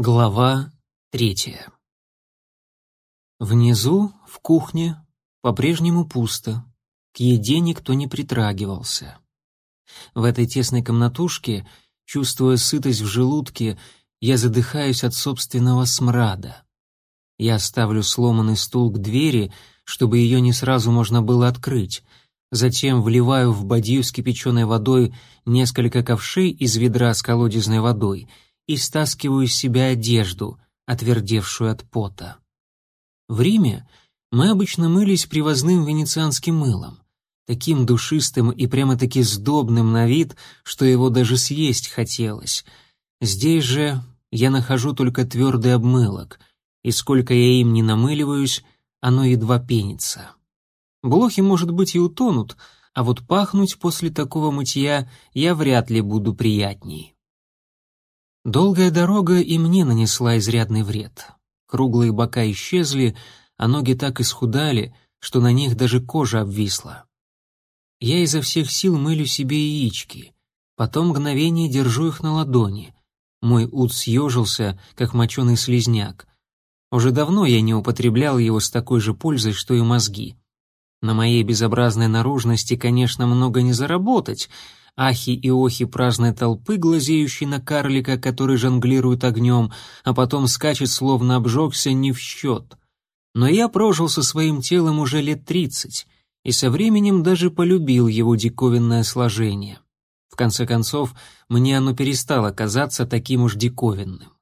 Глава третья. Внизу, в кухне, по-прежнему пусто. К еде никто не притрагивался. В этой тесной комнатушке, чувствуя сытость в желудке, я задыхаюсь от собственного смрада. Я ставлю сломанный стул к двери, чтобы ее не сразу можно было открыть. Затем вливаю в бадью с кипяченой водой несколько ковшей из ведра с колодезной водой — и стаскиваю с себя одежду, отвердевшую от пота. В Риме мы обычно мылись привозным венецианским мылом, таким душистым и прямо-таки сдобным на вид, что его даже съесть хотелось. Здесь же я нахожу только твердый обмылок, и сколько я им не намыливаюсь, оно едва пенится. Блохи, может быть, и утонут, а вот пахнуть после такого мытья я вряд ли буду приятней. Долгая дорога и мне нанесла изрядный вред. Круглые бока исчезли, а ноги так исхудали, что на них даже кожа обвисла. Я изо всех сил мылю себе яички, потом мгновение держу их на ладони. Мой ут съежился, как моченый слизняк. Уже давно я не употреблял его с такой же пользой, что и мозги. На моей безобразной наружности, конечно, много не заработать — ахи и охи праздной толпы, глазеющей на карлика, который жонглирует огнем, а потом скачет, словно обжегся, не в счет. Но я прожил со своим телом уже лет тридцать, и со временем даже полюбил его диковинное сложение. В конце концов, мне оно перестало казаться таким уж диковинным.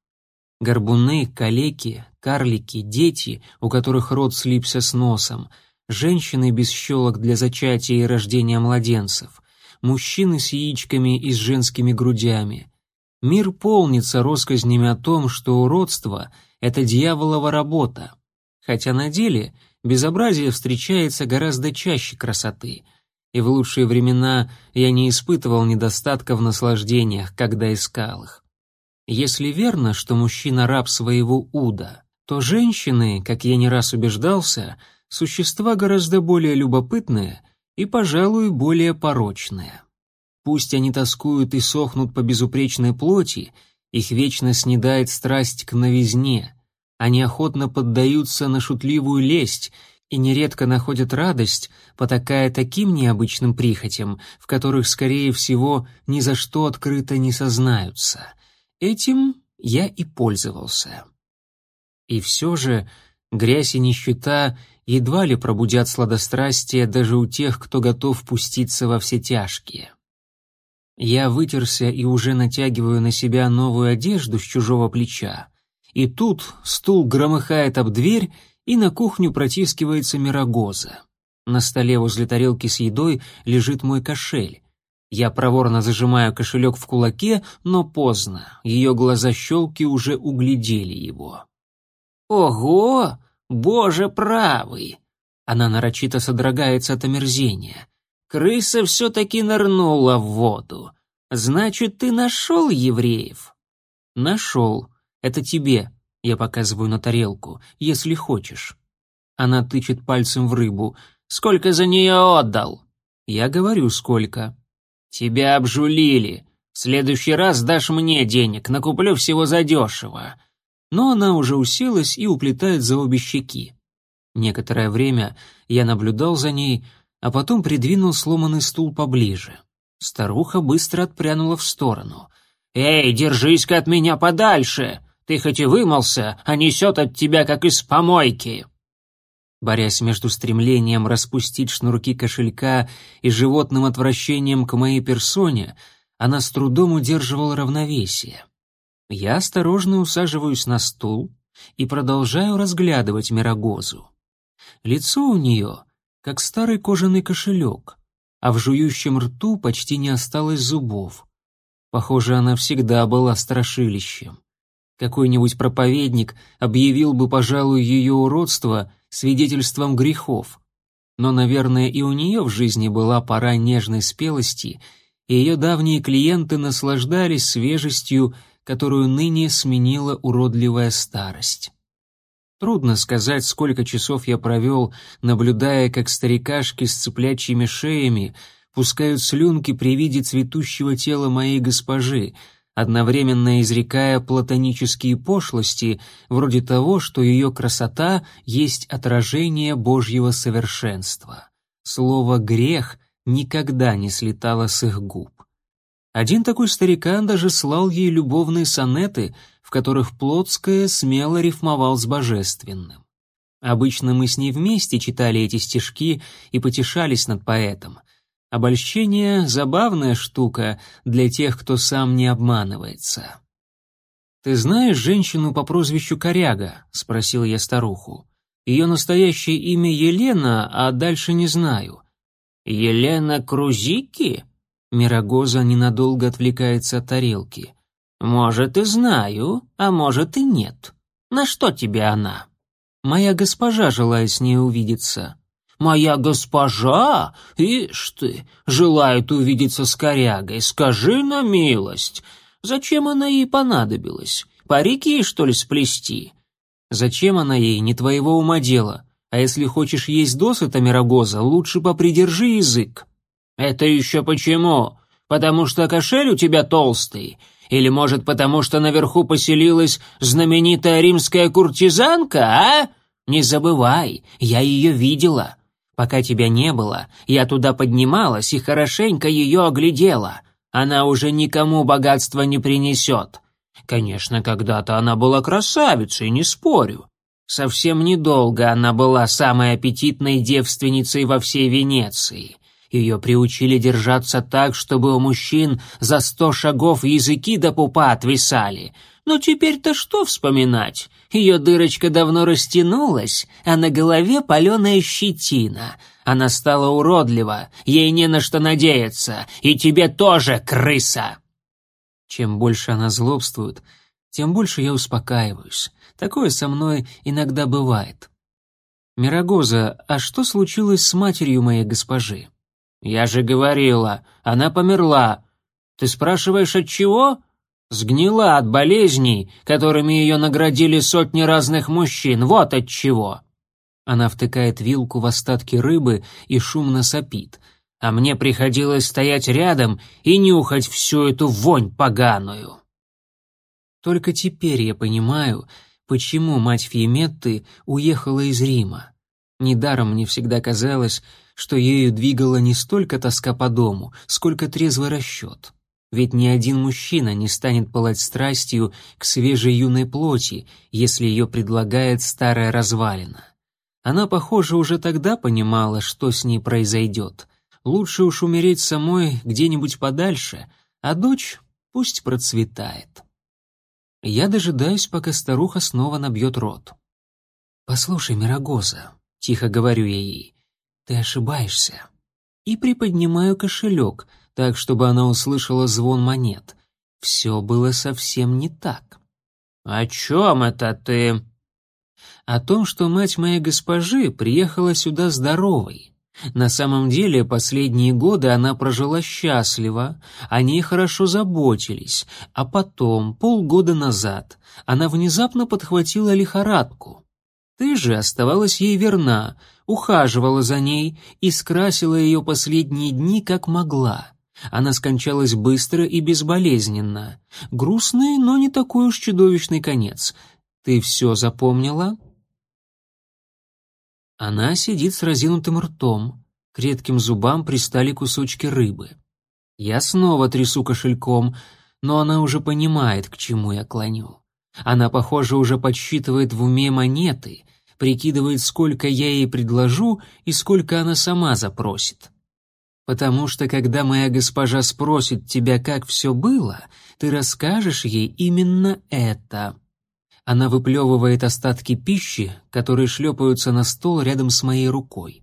Горбуны, калеки, карлики, дети, у которых рот слипся с носом, женщины без щелок для зачатия и рождения младенцев — мужчины с яичками и с женскими грудями. Мир полнится россказнями о том, что уродство — это дьяволова работа. Хотя на деле безобразие встречается гораздо чаще красоты, и в лучшие времена я не испытывал недостатка в наслаждениях, когда искал их. Если верно, что мужчина раб своего уда, то женщины, как я не раз убеждался, существа гораздо более любопытные — и, пожалуй, более порочные. Пусть они тоскуют и сохнут по безупречной плоти, их вечно снедает страсть к новизне, они охотно поддаются на шутливую лесть и нередко находят радость, потакая таким необычным прихотям, в которых, скорее всего, ни за что открыто не сознаются. Этим я и пользовался. И все же грязь и нищета едва ли пробудят сладострастие даже у тех, кто готов пуститься во все тяжкие. Я вытерся и уже натягиваю на себя новую одежду с чужого плеча. И тут стул громыхает об дверь, и на кухню протискивается Мирогоза. На столе возле тарелки с едой лежит мой кошель. Я проворно зажимаю кошелек в кулаке, но поздно. Ее глаза-щелки уже углядели его. «Ого! Боже правый!» Она нарочито содрогается от омерзения. «Крыса все-таки нырнула в воду. Значит, ты нашел евреев?» «Нашел. Это тебе», — я показываю на тарелку, «если хочешь». Она тычет пальцем в рыбу. «Сколько за нее отдал?» «Я говорю, сколько». «Тебя обжулили. В следующий раз дашь мне денег, накуплю всего задешево но она уже уселась и уплетает за обе щеки. Некоторое время я наблюдал за ней, а потом придвинул сломанный стул поближе. Старуха быстро отпрянула в сторону. «Эй, держись-ка от меня подальше! Ты хоть и вымылся, а несет от тебя, как из помойки!» Борясь между стремлением распустить шнурки кошелька и животным отвращением к моей персоне, она с трудом удерживала равновесие. Я осторожно усаживаюсь на стул и продолжаю разглядывать Мирогозу. Лицо у нее как старый кожаный кошелек, а в жующем рту почти не осталось зубов. Похоже, она всегда была страшилищем. Какой-нибудь проповедник объявил бы, пожалуй, ее уродство свидетельством грехов. Но, наверное, и у нее в жизни была пора нежной спелости, и ее давние клиенты наслаждались свежестью которую ныне сменила уродливая старость. Трудно сказать, сколько часов я провел, наблюдая, как старикашки с цыплячьими шеями пускают слюнки при виде цветущего тела моей госпожи, одновременно изрекая платонические пошлости, вроде того, что ее красота есть отражение Божьего совершенства. Слово «грех» никогда не слетало с их губ. Один такой старикан даже слал ей любовные сонеты, в которых Плотская смело рифмовал с божественным. Обычно мы с ней вместе читали эти стишки и потешались над поэтом. Обольщение — забавная штука для тех, кто сам не обманывается. «Ты знаешь женщину по прозвищу Коряга?» — спросил я старуху. «Ее настоящее имя Елена, а дальше не знаю». «Елена Крузики?» Мирогоза ненадолго отвлекается от тарелки. «Может, и знаю, а может и нет. На что тебе она?» «Моя госпожа желает с ней увидеться». «Моя госпожа? Ишь ты, желает увидеться с корягой. Скажи на милость. Зачем она ей понадобилась? Парики ей, что ли, сплести?» «Зачем она ей, не твоего ума дело? А если хочешь есть досыта, Мирогоза, лучше попридержи язык». «Это еще почему? Потому что кошель у тебя толстый? Или, может, потому что наверху поселилась знаменитая римская куртизанка, а? Не забывай, я ее видела. Пока тебя не было, я туда поднималась и хорошенько ее оглядела. Она уже никому богатства не принесет. Конечно, когда-то она была красавицей, не спорю. Совсем недолго она была самой аппетитной девственницей во всей Венеции. Ее приучили держаться так, чтобы у мужчин за сто шагов языки до пупа отвисали. Но теперь-то что вспоминать? Ее дырочка давно растянулась, а на голове паленая щетина. Она стала уродлива, ей не на что надеяться, и тебе тоже, крыса!» Чем больше она злобствует, тем больше я успокаиваюсь. Такое со мной иногда бывает. «Мирогоза, а что случилось с матерью моей госпожи?» «Я же говорила, она померла. Ты спрашиваешь, от чего?» «Сгнила от болезней, которыми ее наградили сотни разных мужчин. Вот от чего!» Она втыкает вилку в остатки рыбы и шумно сопит. А мне приходилось стоять рядом и нюхать всю эту вонь поганую. Только теперь я понимаю, почему мать Фьеметты уехала из Рима. Недаром мне всегда казалось, что ею двигала не столько тоска по дому, сколько трезвый расчет. Ведь ни один мужчина не станет пылать страстью к свежей юной плоти, если ее предлагает старая развалина. Она, похоже, уже тогда понимала, что с ней произойдет. Лучше уж умереть самой где-нибудь подальше, а дочь пусть процветает. Я дожидаюсь, пока старуха снова набьет рот. «Послушай, Мирогоза», — тихо говорю я ей, ты ошибаешься. И приподнимаю кошелек, так, чтобы она услышала звон монет. Все было совсем не так. «О чем это ты?» «О том, что мать моей госпожи приехала сюда здоровой. На самом деле, последние годы она прожила счастливо, о ней хорошо заботились, а потом, полгода назад, она внезапно подхватила лихорадку. Ты же оставалась ей верна, ухаживала за ней и скрасила ее последние дни как могла. Она скончалась быстро и безболезненно. Грустный, но не такой уж чудовищный конец. Ты все запомнила? Она сидит с разинутым ртом. К редким зубам пристали кусочки рыбы. Я снова трясу кошельком, но она уже понимает, к чему я клоню. Она, похоже, уже подсчитывает в уме монеты, прикидывает, сколько я ей предложу и сколько она сама запросит. Потому что когда моя госпожа спросит тебя, как все было, ты расскажешь ей именно это. Она выплевывает остатки пищи, которые шлепаются на стол рядом с моей рукой.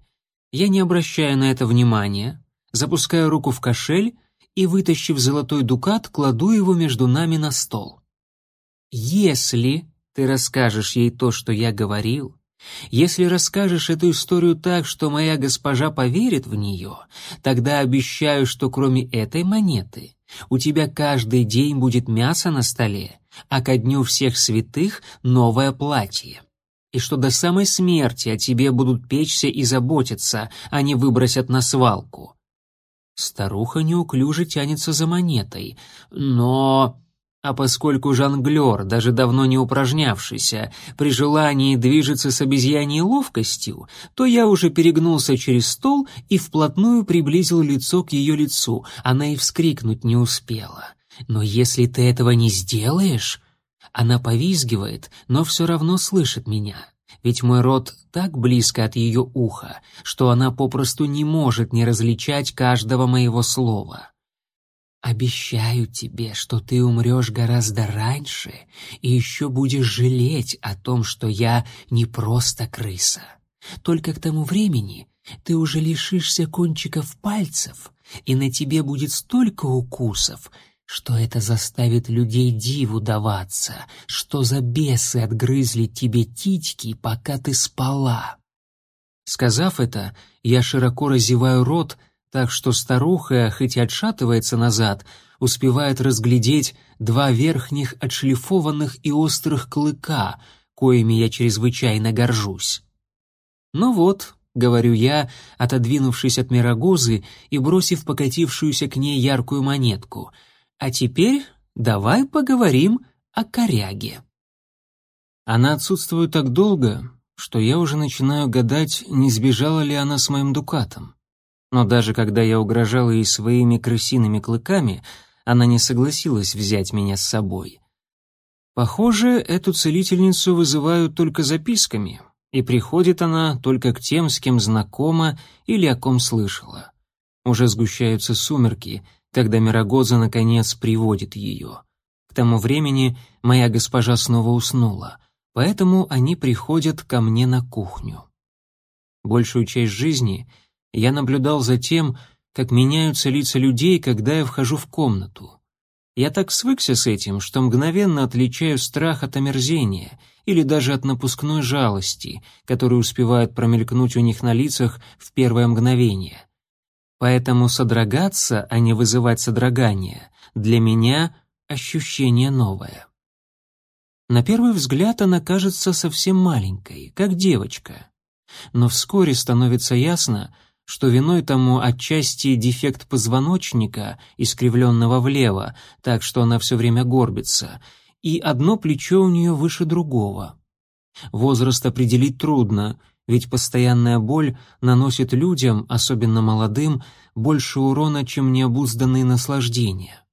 Я не обращаю на это внимания, запускаю руку в кошель и, вытащив золотой дукат, кладу его между нами на стол. Если ты расскажешь ей то, что я говорил, если расскажешь эту историю так, что моя госпожа поверит в нее, тогда обещаю, что кроме этой монеты у тебя каждый день будет мясо на столе, а ко дню всех святых новое платье. И что до самой смерти о тебе будут печься и заботиться, а не выбросят на свалку. Старуха неуклюже тянется за монетой. Но... А поскольку жонглер, даже давно не упражнявшийся, при желании движется с обезьяньей ловкостью, то я уже перегнулся через стол и вплотную приблизил лицо к ее лицу, она и вскрикнуть не успела. «Но если ты этого не сделаешь...» Она повизгивает, но все равно слышит меня, ведь мой рот так близко от ее уха, что она попросту не может не различать каждого моего слова. Обещаю тебе, что ты умрешь гораздо раньше и еще будешь жалеть о том, что я не просто крыса. Только к тому времени ты уже лишишься кончиков пальцев, и на тебе будет столько укусов, что это заставит людей диву даваться, что за бесы отгрызли тебе титьки, пока ты спала. Сказав это, я широко разеваю рот, так что старуха, хоть и отшатывается назад, успевает разглядеть два верхних отшлифованных и острых клыка, коими я чрезвычайно горжусь. «Ну вот», — говорю я, отодвинувшись от Мирогозы и бросив покатившуюся к ней яркую монетку, «а теперь давай поговорим о коряге». Она отсутствует так долго, что я уже начинаю гадать, не сбежала ли она с моим дукатом но даже когда я угрожал ей своими крысиными клыками, она не согласилась взять меня с собой. Похоже, эту целительницу вызывают только записками, и приходит она только к тем, с кем знакома или о ком слышала. Уже сгущаются сумерки, когда Мирогоза наконец приводит ее. К тому времени моя госпожа снова уснула, поэтому они приходят ко мне на кухню. Большую часть жизни — я наблюдал за тем, как меняются лица людей, когда я вхожу в комнату. Я так свыкся с этим, что мгновенно отличаю страх от омерзения или даже от напускной жалости, которые успевают промелькнуть у них на лицах в первое мгновение. Поэтому содрогаться, а не вызывать содрогание, для меня ощущение новое. На первый взгляд она кажется совсем маленькой, как девочка. Но вскоре становится ясно, что виной тому отчасти дефект позвоночника, искривленного влево, так что она все время горбится, и одно плечо у нее выше другого. Возраст определить трудно, ведь постоянная боль наносит людям, особенно молодым, больше урона, чем необузданные наслаждения.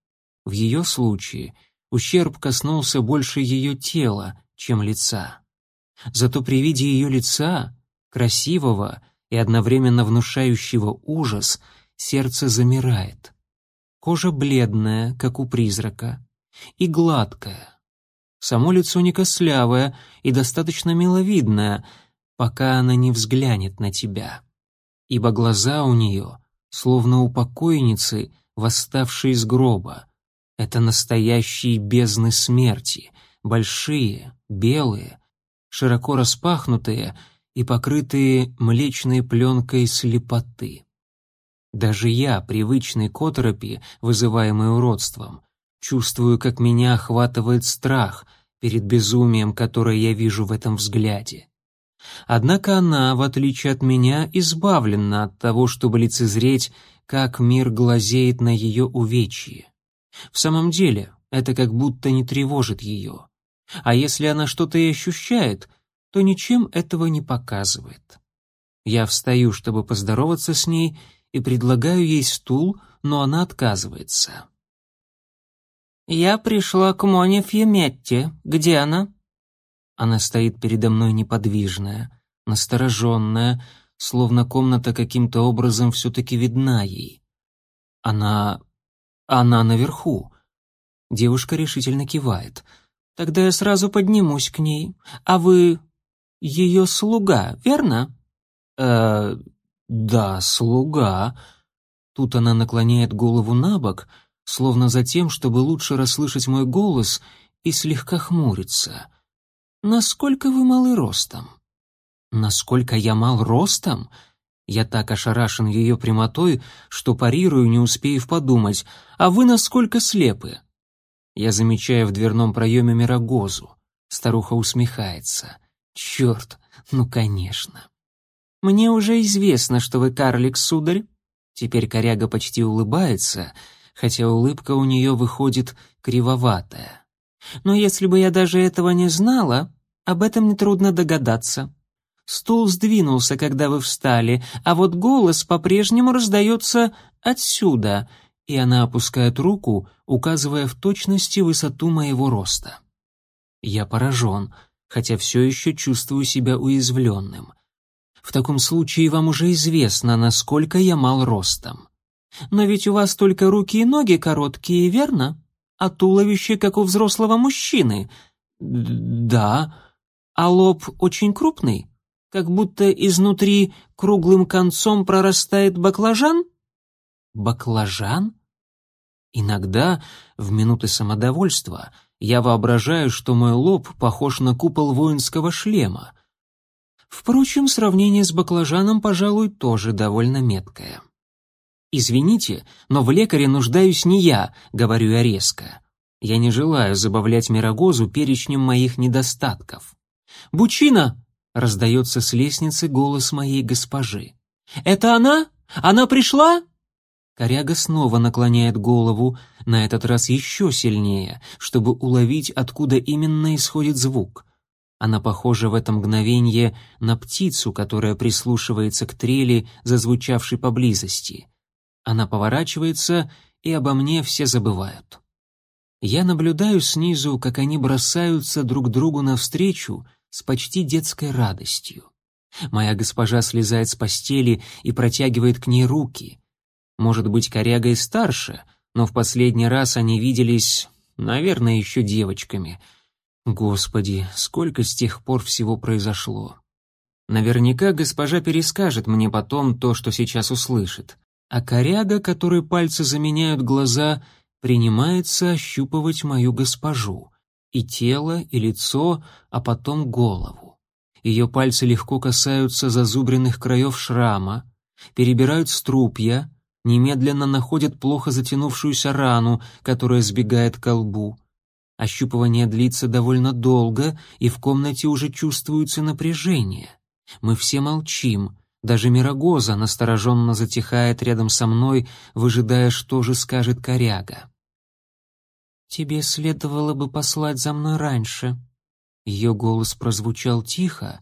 В ее случае ужерб коснулся больше ее тела, чем лица. Зато при виде ее лица, красивого, и одновременно внушающего ужас, сердце замирает. Кожа бледная, как у призрака, и гладкая. Само лицо не кослявое и достаточно миловидное, пока она не взглянет на тебя. Ибо глаза у нее, словно у покойницы, восставшие из гроба. Это настоящие бездны смерти, большие, белые, широко распахнутые — и покрытые млечной пленкой слепоты. Даже я, привычный к оторопи, вызываемый уродством, чувствую, как меня охватывает страх перед безумием, которое я вижу в этом взгляде. Однако она, в отличие от меня, избавлена от того, чтобы лицезреть, как мир глазеет на ее увечье. В самом деле, это как будто не тревожит ее. А если она что-то и ощущает — то ничем этого не показывает. Я встаю, чтобы поздороваться с ней, и предлагаю ей стул, но она отказывается. «Я пришла к Моне Фьеметте. Где она?» Она стоит передо мной неподвижная, настороженная, словно комната каким-то образом все-таки видна ей. Она... она наверху. Девушка решительно кивает. «Тогда я сразу поднимусь к ней. А вы ее слуга, верно?» «Э, да, слуга». Тут она наклоняет голову на бок, словно за тем, чтобы лучше расслышать мой голос, и слегка хмурится. «Насколько вы малы ростом?» «Насколько я мал ростом?» Я так ошарашен ее прямотой, что парирую, не успеев подумать. «А вы насколько слепы?» Я замечаю в дверном проеме Мирогозу. Старуха усмехается. Черт, ну конечно. Мне уже известно, что вы карлик, сударь. Теперь коряга почти улыбается, хотя улыбка у нее выходит кривоватая. Но если бы я даже этого не знала, об этом нетрудно догадаться. Стул сдвинулся, когда вы встали, а вот голос по-прежнему раздается отсюда, и она опускает руку, указывая в точности высоту моего роста. Я поражен, хотя все еще чувствую себя уязвленным. В таком случае вам уже известно, насколько я мал ростом. Но ведь у вас только руки и ноги короткие, верно? А туловище, как у взрослого мужчины. Да. А лоб очень крупный? Как будто изнутри круглым концом прорастает баклажан? Баклажан? Иногда, в минуты самодовольства, я воображаю, что мой лоб похож на купол воинского шлема. Впрочем, сравнение с баклажаном, пожалуй, тоже довольно меткое. «Извините, но в лекаре нуждаюсь не я», — говорю я резко. Я не желаю забавлять Мирогозу перечнем моих недостатков. «Бучина!» — раздается с лестницы голос моей госпожи. «Это она? Она пришла?» Коряга снова наклоняет голову, на этот раз еще сильнее, чтобы уловить, откуда именно исходит звук. Она похожа в это мгновение на птицу, которая прислушивается к трели, зазвучавшей поблизости. Она поворачивается, и обо мне все забывают. Я наблюдаю снизу, как они бросаются друг другу навстречу с почти детской радостью. Моя госпожа слезает с постели и протягивает к ней руки. Может быть, коряга и старше, но в последний раз они виделись, наверное, еще девочками. Господи, сколько с тех пор всего произошло. Наверняка госпожа перескажет мне потом то, что сейчас услышит. А коряга, которой пальцы заменяют глаза, принимается ощупывать мою госпожу. И тело, и лицо, а потом голову. Ее пальцы легко касаются зазубренных краев шрама, перебирают струпья, немедленно находят плохо затянувшуюся рану, которая сбегает к лбу. Ощупывание длится довольно долго, и в комнате уже чувствуется напряжение. Мы все молчим, даже Мирогоза настороженно затихает рядом со мной, выжидая, что же скажет коряга. «Тебе следовало бы послать за мной раньше». Ее голос прозвучал тихо,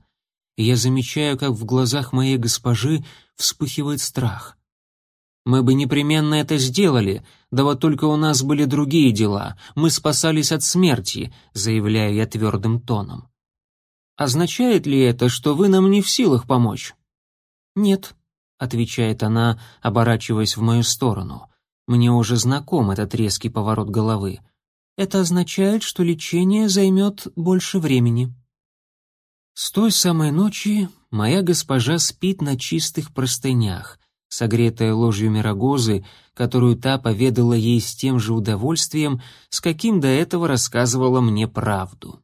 и я замечаю, как в глазах моей госпожи вспыхивает страх. Мы бы непременно это сделали, да вот только у нас были другие дела. Мы спасались от смерти, заявляю я твердым тоном. Означает ли это, что вы нам не в силах помочь? Нет, отвечает она, оборачиваясь в мою сторону. Мне уже знаком этот резкий поворот головы. Это означает, что лечение займет больше времени. С той самой ночи моя госпожа спит на чистых простынях, согретая ложью мирогозы, которую та поведала ей с тем же удовольствием, с каким до этого рассказывала мне правду.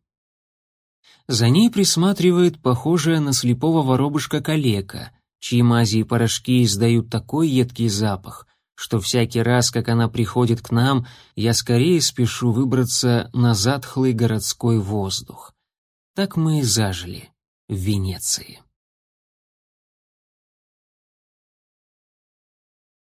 За ней присматривает похожая на слепого воробушка калека, чьи мази и порошки издают такой едкий запах, что всякий раз, как она приходит к нам, я скорее спешу выбраться на затхлый городской воздух. Так мы и зажили в Венеции.